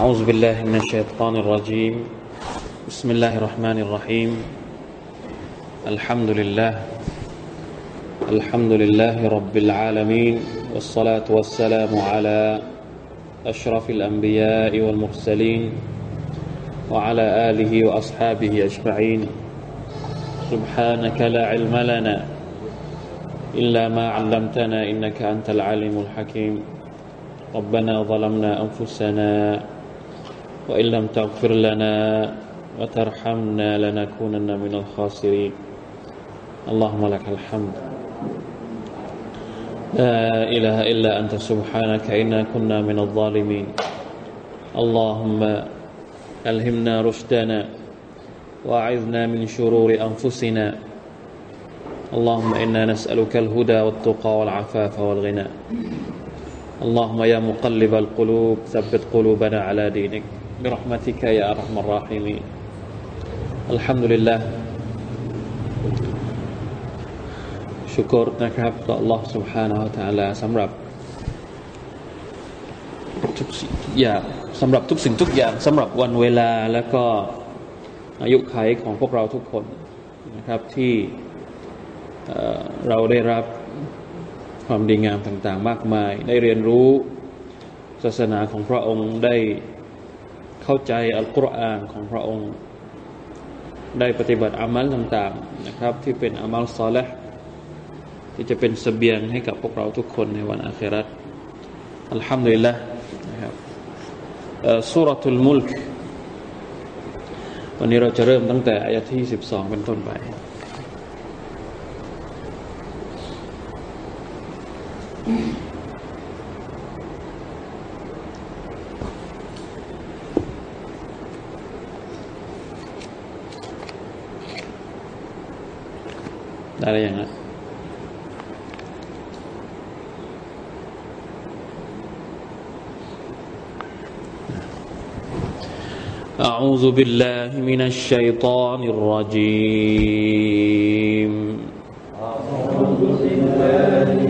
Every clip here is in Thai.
أعوذ بالله من الشيطان الرجيم. بسم الله الرحمن الرحيم. الحمد لله. الحمد لله رب العالمين. والصلاة والسلام على أشرف الأنبياء والمرسلين وعلى آله وأصحابه أجمعين. سبحانك لا علم لنا إلا ما علمتنا إنك أنت العليم الحكيم. ربنا ظلمنا أنفسنا وإن لم تغفر لنا وترحمنا لنكونن من الخاسرين. اللهم لك الحمد. لا إله إلا أنت سبحانك إنا كنا من الظالمين. اللهم ألهمنا رشدنا وأعذنا من شرور أنفسنا. اللهم إنا نسألك الهدى والتقى والعفاف والغنى. اللهم يا مقلب القلوب ثبت قلوبنا على دينك. برحمتك يا أرحم الراحمين الحمد لله ชุกรนะครับต่อ Allah سبحانه และ تعالى สำหรับทุกสิ่งทุกอย่างสำหรับทุกสิ่งทุกอย่างสำหรับวันเวลาและก็อายุขัยของพวกเราทุกคนนะครับที่เราได้รับความดีงามต่างๆ มากมาย ได้เรียนรู้ศาสนาของพระองค์ได้ เข้าใจอัลกุรอานของพระองค์ ได้ปฏิบัติอามัลต่างๆนะครับ ที่เป็นอามัลซอลและที่จะเป็นสเสบียงให้กับพวกเราทุกคนในวันอาคราตอัลฮัมดุลิลละนะครับสุรทุลมุลกวันนี้เราจะเริ่มตั้งแต่อายะที่ 12 เป็นต้นไป علينا. أعوذ بالله من الشيطان الرجيم. أعوذ بالله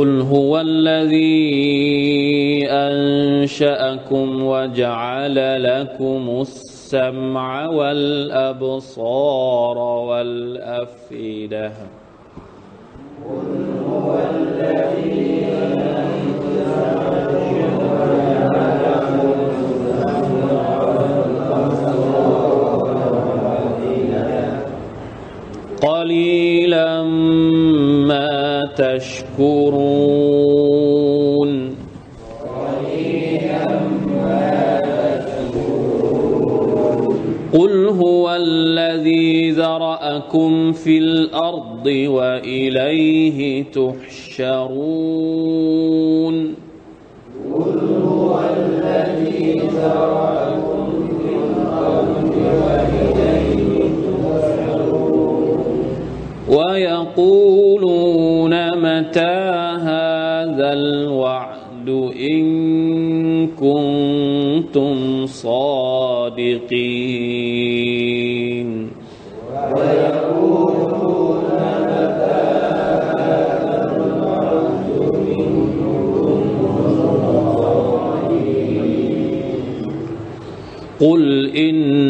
قل هو الذي أنشأكم وجعل لكم السمع والأبصار والأفئدة قل هو الذي تشكرون. قل هو الذي ذرأكم في الأرض وإليه تحشرون. قل هو الذي في الأرض وإليه تحشرون ويقولون متى هذا الوعد إن كنتم صادقين. الوعد إن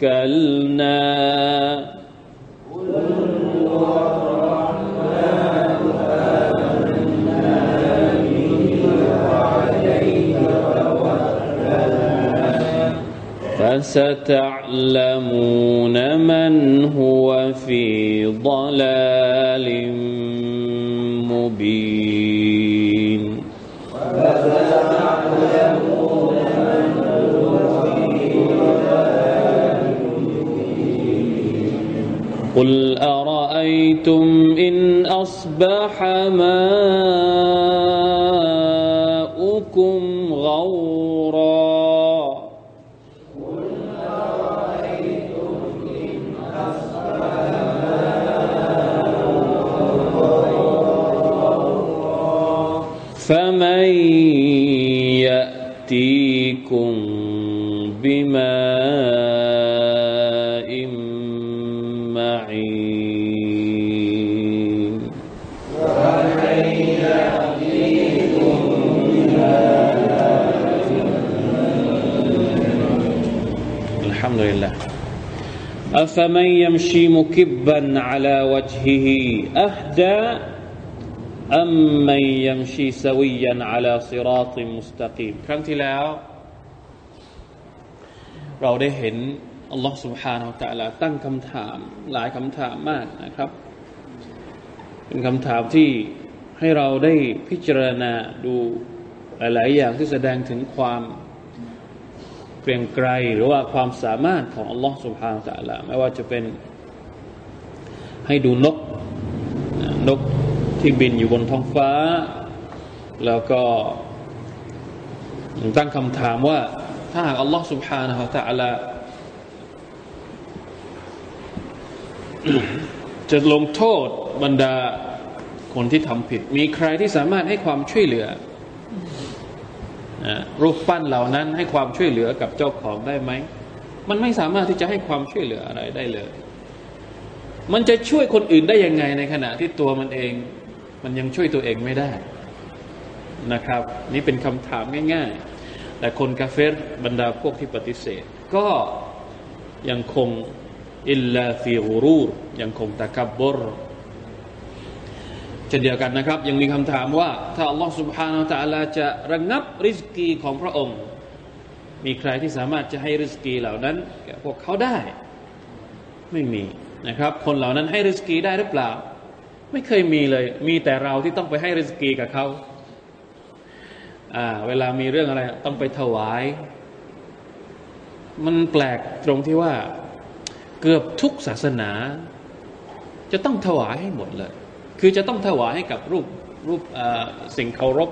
توكلنا. فستعلمون من هو في ضلال. قل أرأيتم إن أصبح ماؤكم غورا قل أرأيتم إن أصبح غورا فمن يأتيكم بما أفمن يمشي مكبا على وجهه أهدى أم من يمشي سويا على صراط مستقيم ครั้งที่แล้ว เราได้เห็นอัลลอฮ์ سبحانه และ تعالى ตั้งคำถามหลายคำถามมากนะครับ เป็นคำถามที่ให้เราได้พิจารณาดูหลาย ๆ อย่างที่แสดงถึงความเ กรียงไกลหรือว่าความสามารถของอัลลอฮ์สุบฮานตะลาไม่ว่าจะเป็นให้ดูนกนกที่บินอยู่บนท้องฟ้า แล้วก็ตั้งคำถามว่า ถ้าหากอัลลอฮ์สุบฮานะฮะตะลาจะลงโทษบรรดาคนที่ทำผิด มีใครที่สามารถให้ความช่วยเหลือ รูปปั้นเหล่านั้นให้ความช่วยเหลือกับเจ้าของได้ไหม มันไม่สามารถที่จะให้ความช่วยเหลืออะไรได้เลย มันจะช่วยคนอื่นได้ยังไงในขณะที่ตัวมันเอง มันยังช่วยตัวเองไม่ได้นะครับ นี่เป็นคำถามง่ายๆ แต่คนกาเฟรบรรดาพวกที่ปฏิเสธ ก็ยังคงอิลลาฟิรูรยังคงตะกับบร เช่นเดียวกันนะครับ ยังมีคำถามว่า ถ้าอัลลอฮฺ سبحانه และ تعالى จะระงับริสกีของพระองค์ มีใครที่สามารถจะให้ริสกีเหล่านั้นแก่พวกเขาได้ ไม่มีนะครับ คนเหล่านั้นให้ริสกีได้หรือเปล่า ไม่เคยมีเลย มีแต่เราที่ต้องไปให้ริสกีกับเขาอ่าเวลามีเรื่องอะไร ต้องไปถวาย มันแปลกตรงที่ว่าเกือบทุกศาสนา จะต้องถวายให้หมดเลย คือจะต้องถวายให้กับรูปรูปสิ่งเคารพ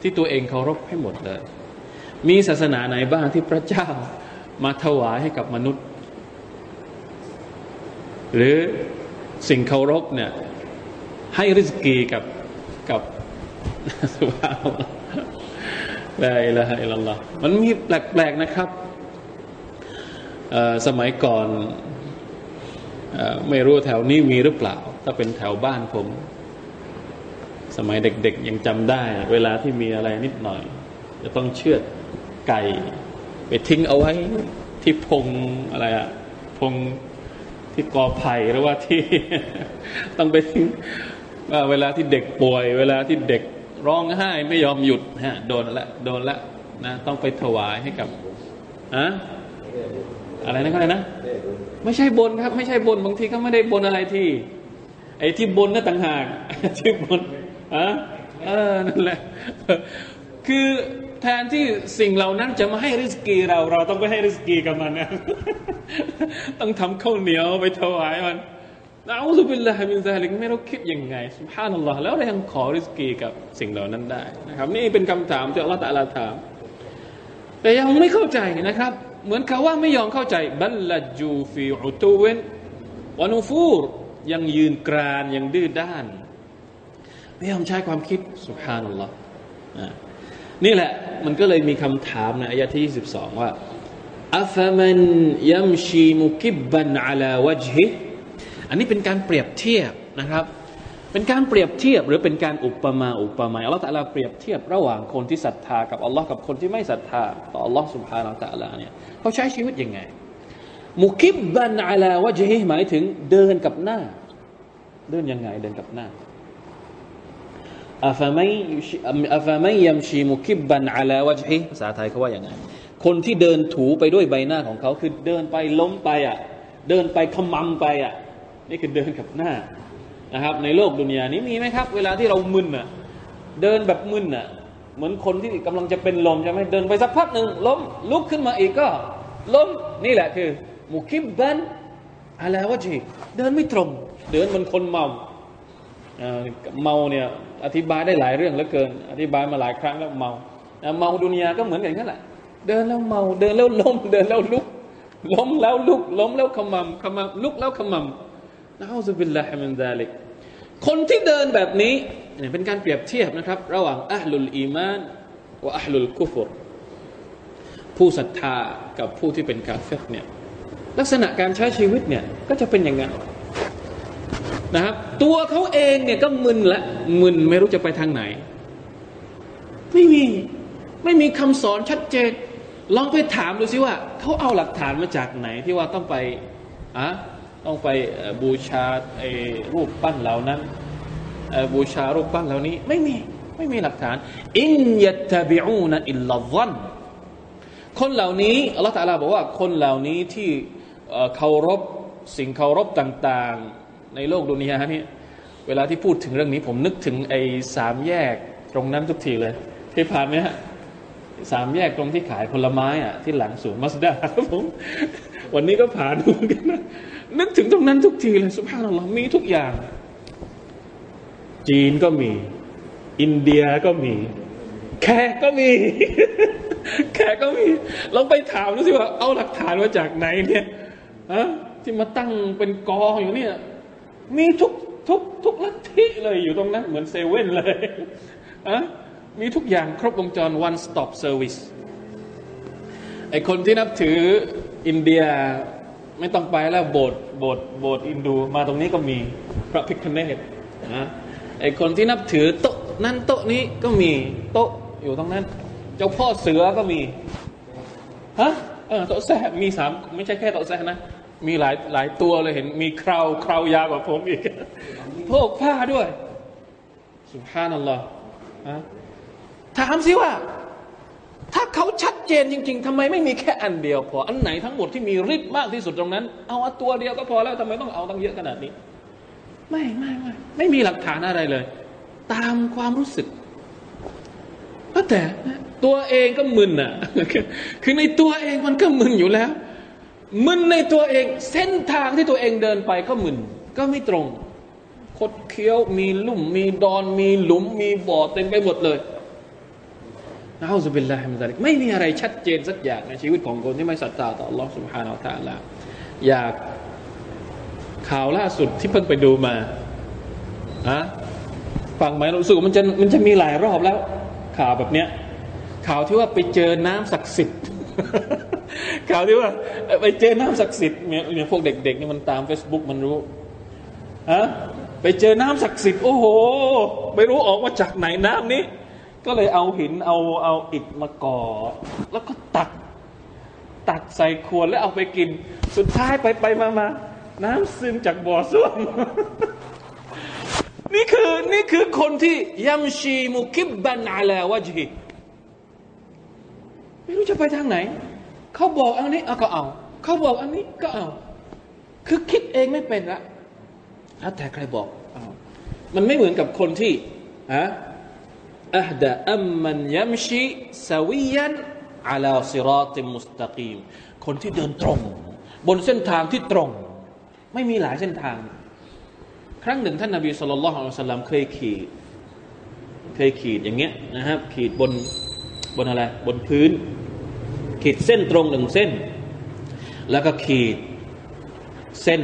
ที่ตัวเองเคารพให้หมดเลย มีศาสนาไหนบ้างที่พระเจ้ามาถวายให้กับมนุษย์ หรือสิ่งเคารพเนี่ยให้ริสกีกับกับสุภาพลาอิลาฮะอิลลัลลอฮ์มันมีแปลกๆนะครับ สมัยก่อนไม่รู้แถวนี้มีหรือเปล่า ถ้าเป็นแถวบ้านผม สมัยเด็กๆยังจำได้ เวลาที่มีอะไรนิดหน่อย จะต้องเชือดไก่ ไปทิ้งเอาไว้ที่พงอะไรอะพงที่กอไผ่หรือว่าที่ต้องไปทิ้งว่าเวลาที่เด็กป่วย เวลาที่เด็กร้องไห้ไม่ยอมหยุดฮะโดนละโดนละนะต้องไปถวายให้กับอะอะไรนะอะไรนะ ไม่ใช่บนครับ ไม่ใช่บนบางทีก็ไม่ได้บนอะไรที่ ไอ้ที่บนนั่นต่างหากที่บนอะเออนั่นแหละคือแทนที่สิ่งเหล่านั้นจะมาให้ริสกีเรา เราต้องไปให้ริสกีกับมันนะต้องทำข้าวเหนียวไปถวายมันนะอุบิลลาฮิมินซาลิกไม่รู้คิดยังไงสุภาพนัลลอฮ์แล้วเรายังขอริสกีกับสิ่งเหล่านั้นได้นะครับ นี่เป็นคำถามที่อัลลอฮฺตะลาถาม แต่ยังไม่เข้าใจนะครับ เหมือนเขาว่าไม่ยอมเข้าใจบัลลัจูฟิอุตูเวนวานูฟูร ยังยืนกรานยังดื้อด้าน ไม่ยอมใช้ความคิดสุภาพนัลลอฮ์นี่แหละมันก็เลยมีคำถามในอายะที่ 22 ว่าอัฟมันยัมชีมุกิบบันอาลาวจฮิอันนี้เป็นการเปรียบเทียบนะครับ เป็นการเปรียบเทียบหรือเป็นการอุปมาอุปไมยอัลลอฮฺตะลาเปรียบเทียบระหว่างคนที่ศรัทธากับอัลลอฮ์กับคนที่ไม่ศรัทธาต่ออัลลอฮ์สุบฮานาตะลาเนี่ยเขาใช้ชีวิตยังไง มุกิบบันอาลาวจฮิหมายถึงเดินกับหน้า เดินยังไงเดินกับหน้าอัฟมัยอัฟมัยยัมชีมุกิบบันอาลาวจฮิภาษาไทยเขาว่าอย่างไงคนที่เดินถูไปด้วยใบหน้าของเขาคือเดินไปล้มไปอะ เดินไปขมำไปอะ นี่คือเดินกับหน้านะครับ ในโลกดุนยานี้มีไหมครับ เวลาที่เรามึนอะ เดินแบบมึนอะ เหมือนคนที่กำลังจะเป็นลมใช่ไหมเดินไปสักพักหนึ่งล้มลุกขึ้นมาอีกก็ล้มนี่แหละคือ มุกิบบันอะไรวะจีเดินไม่ตรง เดินมือนคนเมาเมาเนี่ยอธิบายได้หลายเรื่องเหลือเกิน อธิบายมาหลายครั้งแล้วเมาเมาดุนยาก็เหมือนกันนั่นแหละเดินแล้วเมาเดินแล้วล้ม เดินแล้วลุก ล้มแล้วลุก ล้มแล้วขมำขมำลุกแล้วขมำนะฮุบิลลาฮิมินซาลิกคนที่เดินแบบนี้เนี่ยเป็นการเปรียบเทียบนะครับ ระหว่างอัลลุลอีมานกับอัลลุลกุฟรผู้ศรัทธากับผู้ที่เป็นกาเฟรเนี่ย ลักษณะการใช้ชีวิตเนี่ยก็จะเป็นอย่างนั้นนะครับตัวเขาเองเนี่ยก็มึนละมึนไม่รู้จะไปทางไหน ไม่มีไม่มีคำสอนชัดเจน ลองไปถามดูสิว่าเขาเอาหลักฐานมาจากไหน ที่ว่าต้องไปอะต้องไปบูชาไอ้รูปปั้นเหล่านั้นบูชารูปปั้นเหล่านี้ ไม่มีไม่มีหลักฐานอินยัตบิอูนอิลลัซันคนเหล่านี้อัลลอฮฺตาลาบอกว่าคนเหล่านี้ที่ เคารพสิ่งเคารพต่างๆ ในโลกดุนยานี่เวลาที่พูดถึงเรื่องนี้ ผมนึกถึงไอ้สามแยกตรงนั้นทุกทีเลยที่ผ่านไหมฮะสามแยกตรงที่ขายผลไม้อะที่หลังสวนมัสดาครับผมวันนี้ก็ผ่านดูกันนะนึกถึงตรงนั้นทุกทีเลยสุภาพนัลลอฮ์มีทุกอย่าง จีนก็มี อินเดียก็มี แขกก็มี แขกก็มีลองไปถามดูสิว่าเอาหลักฐานมาจากไหนเนี่ย อะที่มาตั้งเป็นกองอยู่เนี่ย มีทุกทุกทุกลัทธิเลยอยู่ตรงนั้นเหมือนเซเว่นเลยอะมีทุกอย่างครบวงจร one stop service ไอคนที่นับถืออินเดียไม่ต้องไปแล้วโบสถ์โบสถ์โบสถ์อินดูมาตรงนี้ก็มีพระพิคเนตนะไอคนที่นับถือโต๊ะนั่นโต๊ะนี้ก็มีโต๊ะอยู่ตรงนั้น เจ้าพ่อเสือก็มีฮะเออโต๊ะแซะมีสามไม่ใช่แค่โต๊ะแซะนะ มีหลายหลายตัวเลยเห็น มีคราวคราวยาวกว่าผมอีกพวกผ้าด้วยสุภานัลลอฮ์ฮะถามสิว่า ถ้าเขาชัดเจนจริง ๆทำไมไม่มีแค่อันเดียว พออันไหนทั้งหมดที่มีฤทธิ์มากที่สุดตรงนั้น เอาตัวเดียวก็พอแล้วทำไมต้องเอาตั้งเยอะขนาดนี้ ไม่ไม่ไม่ไม่มีหลักฐานอะไรเลย ตามความรู้สึกก็แต่ตัวเองก็มึนอะ คือในตัวเองมันก็มึนอยู่แล้ว มึนในตัวเอง เส้นทางที่ตัวเองเดินไปก็มึนก็ไม่ตรง คดเคี้ยวมีลุ่ม มีดอน มีหลุม มีบ่อเต็มไปหมดเลยนะฮุบิลลาฮิมินซาลิกไม่มีอะไรชัดเจนสักอย่างในชีวิตของคนที่ไม่ศรัทธาต่อ Allah سبحانه และ تعالى อยากข่าวล่าสุดที่เพิ่งไปดูมาอะไป ฟังไหมรู้สึกมันจะมันจะมีหลายรอบแล้ว ข่าวแบบเนี้ย ข่าวที่ว่าไปเจอน้ำศักดิ์สิทธิ์ ข่าวที่ว่าไปเจอน้ำศักดิ์สิทธิ์เนี่ยพวกเด็กๆนี่มันตาม Facebook มันรู้อะไปเจอน้ำศักดิ์สิทธิ์โอ้โห ไม่รู้ออกมาจากไหนน้ำนี้ ก็เลยเอาหินเอาเอาอิฐมาก่อ แล้วก็ตัก ตักใส่ขวดแล้วเอาไปกิน สุดท้ายไปไปมามาน้ำซึมจากบ่อส้วมนี่คือนี่คือคนที่ยัมชีมุกิบบันอาลาวะจีไม่รู้จะไปทางไหน เขาบอกอันนี้เอาก็เอา เขาบอกอันนี้ก็เอา คือคิดเองไม่เป็นละแล้วแต่ใครบอกอมันไม่เหมือนกับคนที่อะอัฮดะอัมมันยัมชีสวียันอาลาซิราติมุสตะกีมคนที่เดินตรง บนเส้นทางที่ตรง ไม่มีหลายเส้นทาง ครั้งหนึ่งท่านนาบีสุลต่านละฮ์อัสลัมเคยขีดเคยขีดอย่างเงี้ยนะครับ ขีดบนบนอะไร บนพื้น ขีดเส้นตรงหนึ่งเส้น แล้วก็ขีดเส้น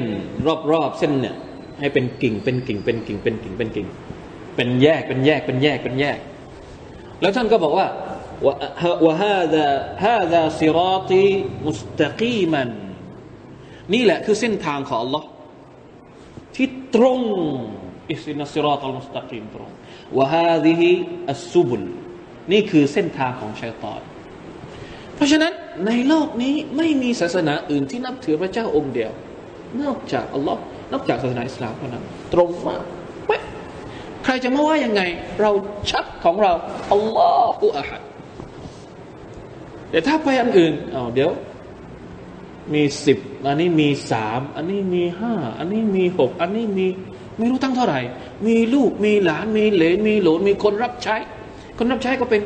รอบๆเส้นเนี่ยให้เป็นกิ่งเป็นกิ่ง เป็นกิ่งเป็นกิ่งเป็นกิ่ง เป็นแยกเป็นแยกเป็นแยกเป็นแยก แล้วท่านก็บอกว่าว่าฮาดาฮาดาซิรอตีมุสตะกีมันนี่แหละคือเส้นทางของ Allah ที่ตรงอิสนัสิรอตัลมุสตะกีมตรงวะฮาดิฮิอัสซุบุลนี่คือเส้นทางของชัยตอน เพราะฉะนั้นในโลกนี้ไม่มีศาสนาอื่นที่นับถือพระเจ้าองค์เดียว นอกจากอัลลอฮ์นอกจากศาสนาอิสลามเท่านั้น ตรงมากเป๊ะใครจะมาว่ายังไง เราชัดของเราอัลลอฮฺอะฮัดแต่ถ้าไปอันอื่นเอาเดี๋ยว มีสิบอันนี้มีสามอันนี้มีห้าอันนี้มีหกอันนี้มีไม่รู้ตั้งเท่าไหร่ มีลูกมีหลานมีเหลนมีหลนมีคนรับใช้ คนรับใช้ก็เป็น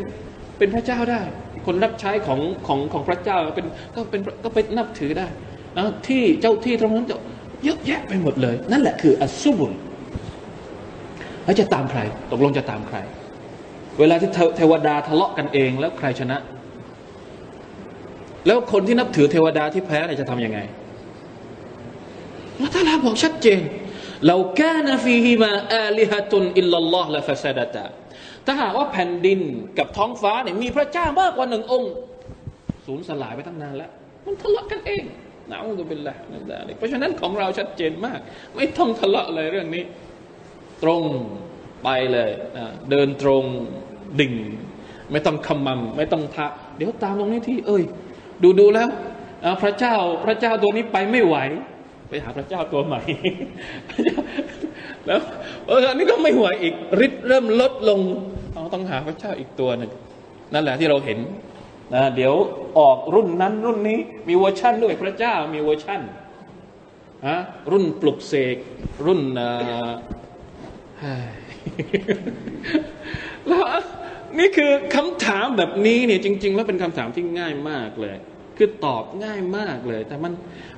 เป็นพระเจ้าได้ คนรับใช้ของของของพระเจ้าเป็นก็เป็นก็เป็นนับถือได้นะที่เจ้าที่ตรงนั้นจะเยอะแยะไปหมดเลย นั่นแหละคืออัสซุบุลแล้วจะตามใคร ตกลงจะตามใคร เวลาที่เทวดาทะเลาะกันเองแล้วใครชนะ แล้วคนที่นับถือเทวดาที่แพ้จะทำยังไงละตาลาบอกชัดเจนเราแกนฟีฮิมาอาลิฮะตุนอิลลัลลอฮ์ละฟาซาดะตา ถ้าหากว่าแผ่นดินกับท้องฟ้าเนี่ยมีพระเจ้ามากกว่าหนึ่งองค์สูญสลายไปตั้งนานแล้ว มันทะเลาะกันเองนะอุบิลละนั่นแหละเพราะฉะนั้นของเราชัดเจนมาก ไม่ต้องทะเลาะเลยเรื่องนี้ ตรงไปเลยนะเดินตรงดิ่ง ไม่ต้องคำมัมไม่ต้องทะเดี๋ยวตามตรงนี้ที่ เอ้ย ดูดูแล้วพระเจ้าพระเจ้าตัวนี้ไปไม่ไหว ไปหาพระเจ้าตัวใหม่แล้วเอออันนี้ก็ไม่ไหวอีกฤทธิ์เริ่มลดลง เราต้องหาพระเจ้าอีกตัวหนึ่ง นั่นแหละที่เราเห็นนะเดี๋ยวออกรุ่นนั้นรุ่นนี้มีเวอร์ชั่นด้วยพระเจ้ามีเวอร์ชั่นฮะรุ่นปลุกเสกรุ่นแล้วนี่คือคำถามแบบนี้เนี่ยจริง ๆ แล้วเป็นคำถามที่ง่ายมากเลย คือตอบง่ายมากเลย แต่มัน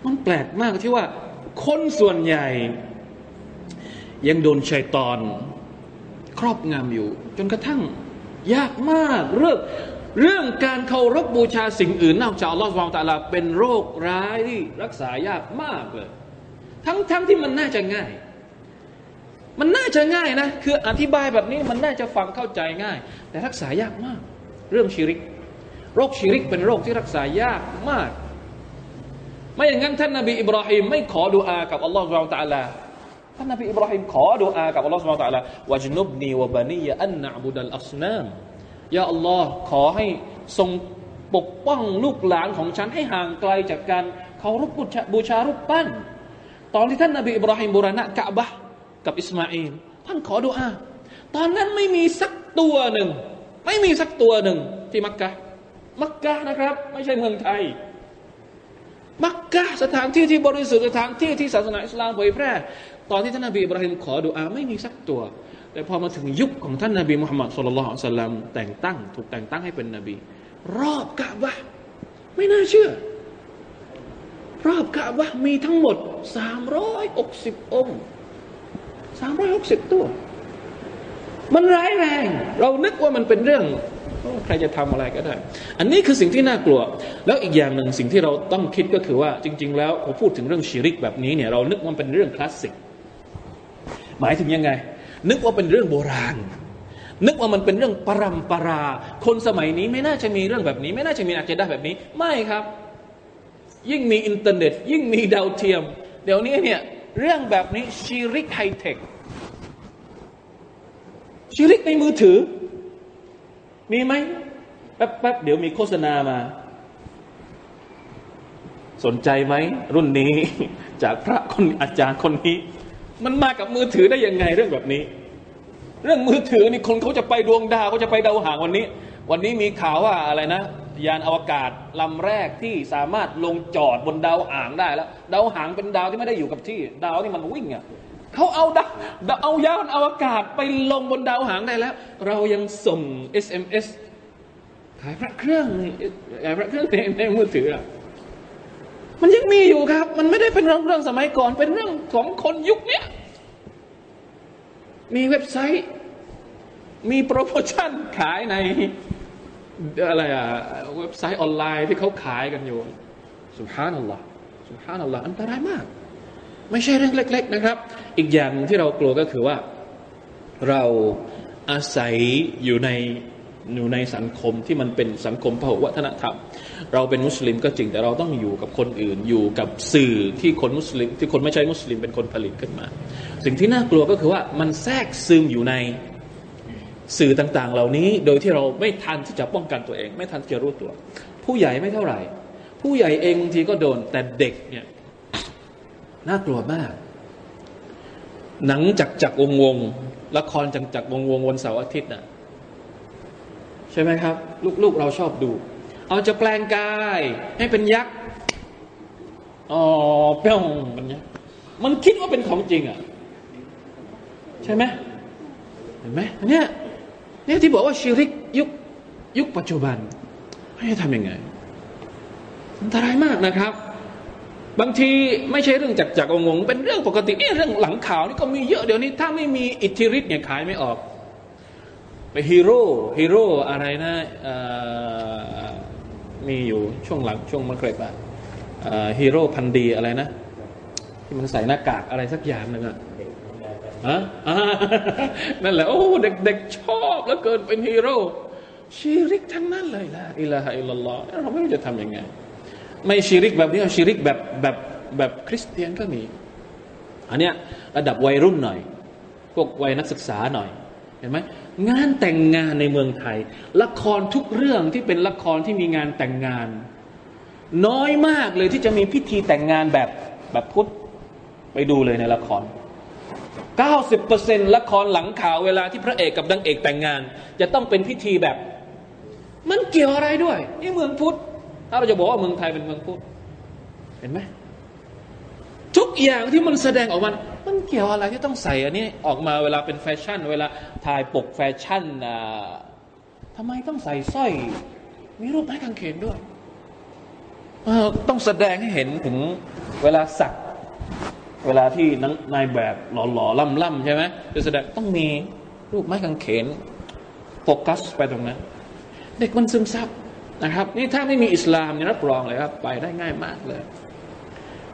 มันแปลกมากที่ว่าคนส่วนใหญ่ ยังโดนชัยตอน รอบงำอยู่ จนกระทั่งยากมากเรื่องเรื่องการเคารพบบูชาสิ่งอื่นนอกจากอัลลอฮฺสุบานตะลาเป็นโรคร้ายที่รักษายากมากเลย ทั้งทั้งที่มันน่าจะง่าย มันน่าจะง่ายนะ คืออธิบายแบบนี้มันน่าจะฟังเข้าใจง่าย แต่รักษายากมาก เรื่องชิริก โรคชิริกเป็นโรคที่รักษายากมาก ไม่อย่างนั้นท่านนบีอิบราฮิมไม่ขอดุอากับอัลลอฮฺสุบานตะลา ท่านนบีอิบราฮิมขอดุอากับอัลลอฮฺสุบานตะลาวะจนุบนีวะบานียะอันนะบุดัลอัสนามยาอัลลอฮ์ขอให้ทรงปกป้องลูกหลานของฉันให้ห่างไกลจากการเคารพบูชารูปปั้น ตอนที่ท่านนบีอิบราฮิมบูรณะกะบะกับอิสมาอิลท่านขอดุอา ตอนนั้นไม่มีสักตัวหนึ่ง ไม่มีสักตัวหนึ่งที่มักกะมักกะนะครับ ไม่ใช่เมืองไทย มักกะสถานที่ที่บริสุทธิ์สถานที่ที่ศาสนาอิสลามเผยแพร่ ตอนที่ท่านนบีอิบราฮิมขอดุอาไม่มีสักตัว แต่พอมาถึงยุคของท่านนบีมุฮัมมัดสุลลัลสัลลัมแต่งตั้ง ถูกแต่งตั้งให้เป็นนบี รอบกะบะไม่น่าเชื่อ รอบกะบะมีทั้งหมดสามร้อยหกสิบองค์สามร้อยหกสิบตัว มันร้ายแรง เรานึกว่ามันเป็นเรื่องใครจะทำอะไรก็ได้ อันนี้คือสิ่งที่น่ากลัว แล้วอีกอย่างหนึ่งสิ่งที่เราต้องคิดก็คือว่าจริง ๆ แล้วพอพูดถึงเรื่องชิริกแบบนี้เนี่ยเรานึกว่าเป็นเรื่องคลาสสิก หมายถึงยังไง นึกว่าเป็นเรื่องโบราณ นึกว่ามันเป็นเรื่องปรำปรา คนสมัยนี้ไม่น่าจะมีเรื่องแบบนี้ ไม่น่าจะมีอาจจะได้แบบนี้ ไม่ครับ ยิ่งมีอินเทอร์เน็ต ยิ่งมีดาวเทียม เดี๋ยวนี้เนี่ยเรื่องแบบนี้ชิริกไฮเทคชิริกในมือถือ มีไหมแป๊บๆเดี๋ยวมีโฆษณามา สนใจไหม รุ่นนี้จากพระคนอาจารย์คนนี้ มันมากับมือถือได้ยังไงเรื่องแบบนี้ เรื่องมือถือนี่คนเขาจะไปดวงดาวเขาจะไปดาวหางวันนี้ วันนี้มีข่าวว่าอะไรนะ ยานอวกาศลำแรกที่สามารถลงจอดบนดาวหางได้แล้ว ดาวหางเป็นดาวที่ไม่ได้อยู่กับที่ ดาวที่มันวิ่งอะเขาเอาดาวเอายานอวกาศไปลงบนดาวหางได้แล้ว เรายังส่ง SMS ขายพระเครื่องขายพระเครื่องในในมือถืออะ มันยังมีอยู่ครับ มันไม่ได้เป็นเรื่องเรื่องสมัยก่อน เป็นเรื่องของคนยุคนี้มีเว็บไซต์ มีโปรโมชั่นขายในอะไรอะเว็บไซต์ออนไลน์ที่เขาขายกันอยู่สุภานัลลอฮ์สุภานัลลอฮ์อันตรายมาก ไม่ใช่เรื่องเล็ก ๆ นะครับ อีกอย่างที่เรากลัวก็คือว่า เราอาศัยอยู่ใน อยู่ในสังคมที่มันเป็นสังคมพหุวัฒนธรรม เราเป็นมุสลิมก็จริงแต่เราต้องอยู่กับคนอื่น อยู่กับสื่อที่คนมุสลิม ที่คนไม่ใช่มุสลิมเป็นคนผลิตขึ้นมา สิ่งที่น่ากลัวก็คือว่ามันแทรกซึมอยู่ในสื่อต่างๆ เหล่านี้โดยที่เราไม่ทันที่จะป้องกันตัวเอง ไม่ทันที่จะรู้ตัว ผู้ใหญ่ไม่เท่าไหร่ ผู้ใหญ่เองบางทีก็โดนแต่เด็กเนี่ยน่ากลัวมาก หนังจักจักวงวงละครจักจักวงวงวันเสาร์อาทิตย์น่ะ ใช่ไหมครับ ลูกๆเราชอบดู เอาจะแปลงกาย ให้เป็นยักษ์อ๋อเปี้ยงมันเนี้ยมันคิดว่าเป็นของจริงอะ ใช่ไหมเห็นไหมเนี่ยเนี่ยที่บอกว่าชีริกยุคยุคปัจจุบันให้ทำยังไงอันตรายมากนะครับ บางทีไม่ใช่เรื่องจักจักงงเป็นเรื่องปกติเนี่ยเรื่องหลังข่าวนี่ก็มีเยอะเดี๋ยวนี้ถ้าไม่มีอิทธิฤทธิ์เนี่ยขายไม่ออก ฮีโร่ฮีโร่อะไรนะมีอยู่ช่วงหลังช่วงมันเกรบอะฮีโร่พันดีอะไรนะ ที่มันใส่หน้ากากอะไรสักอย่างหนึ่งอะฮะนั่นแหละ โอ้เด็กๆชอบแล้วเกินเป็นฮีโร่ชีริกทั้งนั้นเลยละอิลาฮะอิลลอฮ์เราไม่รู้จะทำยังไง ไม่ชีริกแบบนี้ชีริกแบบแบบแบบคริสเตียนก็มี อันเนี้ยระดับวัยรุ่นหน่อย พวกวัยนักศึกษาหน่อย เห็นไหม งานแต่งงานในเมืองไทย ละครทุกเรื่องที่เป็นละครที่มีงานแต่งงาน น้อยมากเลยที่จะมีพิธีแต่งงานแบบแบบพุทธไปดูเลยในละคร 90%ละครหลังข่าวเวลาที่พระเอกกับนางเอกแต่งงาน จะต้องเป็นพิธีแบบ มันเกี่ยวอะไรด้วยนี่เมืองพุทธถ้าเราจะบอกว่าเมืองไทยเป็นเมืองพุทธเห็นไหมทุกอย่างที่มันแสดงออกมา มันเกี่ยวอะไรที่ต้องใส่อันนี้ออกมาเวลาเป็นแฟชั่น เวลาถ่ายปกแฟชั่นอ่าทำไมต้องใส่สร้อย มีรูปไม้กางเขนด้วยต้องแสดงให้เห็นถึงเวลาสัก เวลาที่นายแบบหล่อๆล่ำๆใช่ไหมจะแสดงต้องมีรูปไม้กางเขนโฟกัสไปตรงนั้น เด็กมันซึมซับนะครับ นี่ถ้าไม่มีอิสลามนี่รับรองเลยครับ ไปได้ง่ายมากเลย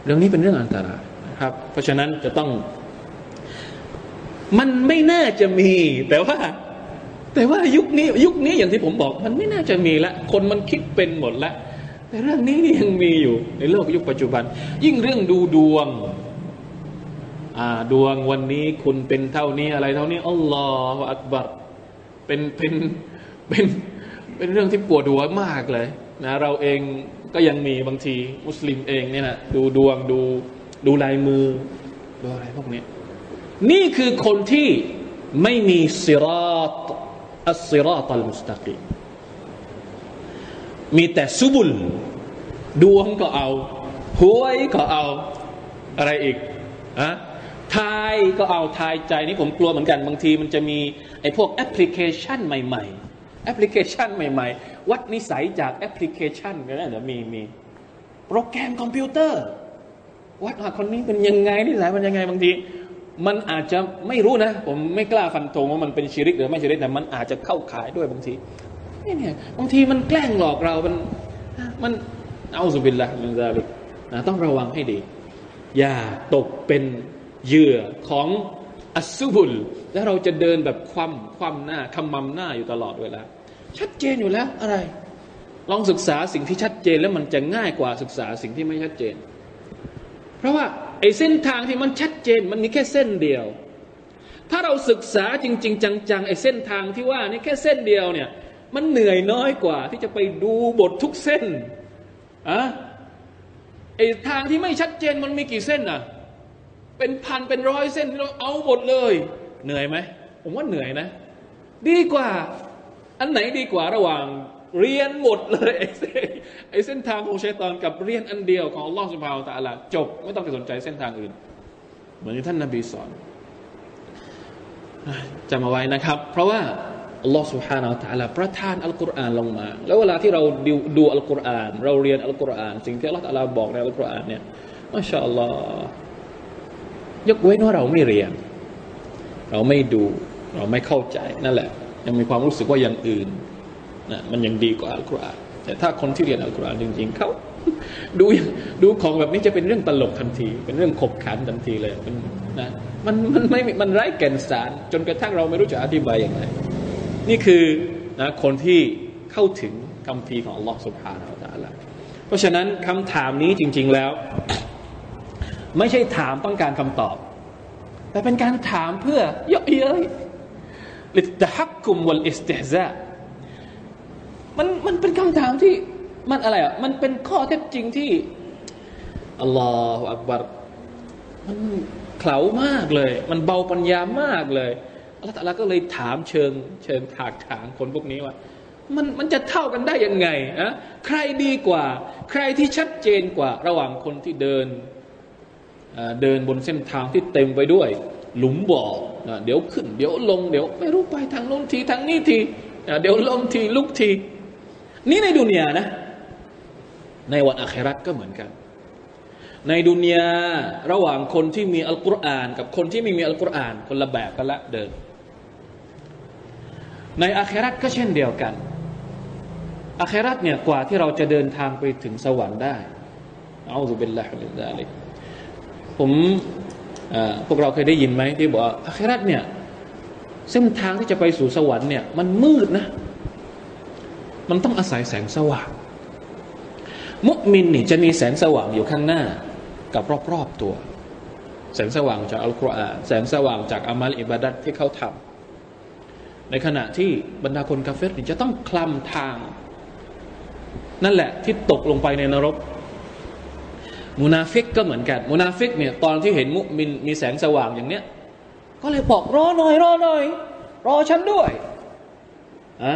เรื่องนี้เป็นเรื่องอันตราย ครับ เพราะฉะนั้นจะต้อง มันไม่น่าจะมี แต่ว่า แต่ว่ายุคนี้ ยุคนี้อย่างที่ผมบอก มันไม่น่าจะมีละ คนมันคิดเป็นหมดละแต่เรื่องนี้นี่ยังมีอยู่ ในโลกยุคปัจจุบัน ยิ่งเรื่องดูดวงอ่าดวงวันนี้คุณเป็นเท่านี้อะไรเท่านี้อัลลอฮฺอักบัรเป็นเป็นเป็นเป็นเรื่องที่ปวดหัวมากเลยนะเราเองก็ยังมีบางทีมุสลิมเองเนี่ยนะดูดวงดู ดูลายมือดูอะไรพวกนี้นี่คือคนที่ไม่มีสิรอตอัสซิรอตัลมุสตะกีมีแต่ซุบุล ดวงก็เอาหวยก็เอาอะไรอีกอะทายก็เอาทายใจนี่ผมกลัวเหมือนกัน บางทีมันจะมีไอ้พวกแอปพลิเคชันใหม่ๆ แอปพลิเคชันใหม่ๆ วัดนิสัยจากแอปพลิเคชันก็ได้เดี๋ยวมีมีโปรแกรมคอมพิวเตอร์ วัดว่าคนนี้เป็นยังไงนิสัยมันยังไงบางที มันอาจจะไม่รู้นะ ผมไม่กล้าฟันธงว่ามันเป็นชิริกหรือไม่ชิริกแต่มันอาจจะเข้าข่ายด้วยบางทีนี่เนี่ยบางทีมันแกล้งหลอกเรา มันมันเอาสุบินละมันจะนะต้องระวังให้ดี อย่าตกเป็นเหยื่อของอัสุบุล แล้วเราจะเดินแบบคว่ำคว่ำหน้าคำมำหน้าอยู่ตลอดเวลาชัดเจนอยู่แล้วอะไร ลองศึกษาสิ่งที่ชัดเจนแล้วมันจะง่ายกว่าศึกษาสิ่งที่ไม่ชัดเจน เพราะว่าไอ้เส้นทางที่มันชัดเจนมันมีแค่เส้นเดียว ถ้าเราศึกษาจริง ๆ จังๆไอ้เส้นทางที่ว่านี่แค่เส้นเดียวเนี่ย มันเหนื่อยน้อยกว่า ที่จะไปดูบททุกเส้นอะไอ้ทางที่ไม่ชัดเจนมันมีกี่เส้นอะเป็นพันเป็นร้อยเส้นที่เราเอาหมดเลย เหนื่อยไหมผมว่าเหนื่อยนะ ดีกว่า อันไหนดีกว่าระหว่าง เรียนหมดเลยไอ้เส้นทางของชัยตอนกับเรียนอันเดียวของอัลลอฮฺสุบฮาวตะอัลาจบ ไม่ต้องไปสนใจเส้นทางอื่น เหมือนที่ท่านนาบีสอนจำเอาไว้นะครับ เพราะว่าอัลลอฮฺสุบฮานาอัลตะลาประทานอัลกุรอานลงมา แล้วเวลาที่เราดูดูอัลกุรอาน เราเรียนอัลกุรอาน สิ่งที่อัลลอฮฺตะลาบอกในอัลกุรอานเนี่ยมาชาอัลลอฮ์ยกเว้นว่าเราไม่เรียน เราไม่ดูเราไม่เข้าใจนั่นแหละ ยังมีความรู้สึกว่าอย่างอื่น นะมันยังดีกว่าอัลกุรอานแต่ถ้าคนที่เรียนอัลกุรอานจริง ๆเขาดูดูของแบบนี้จะเป็นเรื่องตลกทันที เป็นเรื่องขบขันทันทีเลยนนะมันมันไม่มันไร้แก่นสาร จนกระทั่งเราไม่รู้จะอธิบายอย่างไรนี่คือนะคนที่เข้าถึงคำพีของอัลลอฮฺสุบฮานาอัลลอฮฺเพราะฉะนั้นคำถามนี้จริง ๆแล้ว ไม่ใช่ถามต้องการคำตอบ แต่เป็นการถามเพื่อเยอะเย้ยลิตฮักกุมวลอิสติฮซา มันมันเป็นคำถามที่มันอะไรอะมันเป็นข้อเท็จจริงที่อัลลอฮฺอักบารมันเข่ามากเลย มันเบาปัญญามากเลยอัลลอฮฺก็เลยถามเชิง เชิงถากถางคนพวกนี้ว่า มันมันจะเท่ากันได้ยังไงอะใครดีกว่า ใครที่ชัดเจนกว่า ระหว่างคนที่เดินเดินบนเส้นทางที่เต็มไปด้วย หลุมบ่อเดี๋ยวขึ้น เดี๋ยวลง เดี๋ยวไม่รู้ไปทางโน้นทีทางนี้ทีเดี๋ยวลงทีลุกที นี่ในดุนยานะ ในวันอัคราก็เหมือนกัน ในดุนยาระหว่างคนที่มีอัลกุรอาน กับคนที่ไม่มีอัลกุรอาน คนละแบบกันละเดิน ในอาคราก็เช่นเดียวกันอาคราเนี่ยกว่าที่เราจะเดินทางไปถึงสวรรค์ได้เอาสุบิลลาฮิมินซาลิผมพวกเราเคยได้ยินไหมที่บอกอาคราเนี่ยเส้นทางที่จะไปสู่สวรรค์เนี่ยมันมืดนะ มันต้องอาศัยแสงสว่าง มุมินนี่จะมีแสงสว่างอยู่ข้างหน้ากับรอบๆตัว แสงสว่างจากอัลกุรอานแสงสว่างจากอามัลอิบาดัตที่เขาทำในขณะที่บรรดาคนกาเฟรนี่จะต้องคลำทาง นั่นแหละที่ตกลงไปในนรกมุนาฟิกก็เหมือนกันมุนาฟิกเนี่ยตอนที่เห็นมุมินมีแสงสว่างอย่างเนี้ยก็เลยบอกรอหน่อยรอหน่อย รอฉันด้วยอะ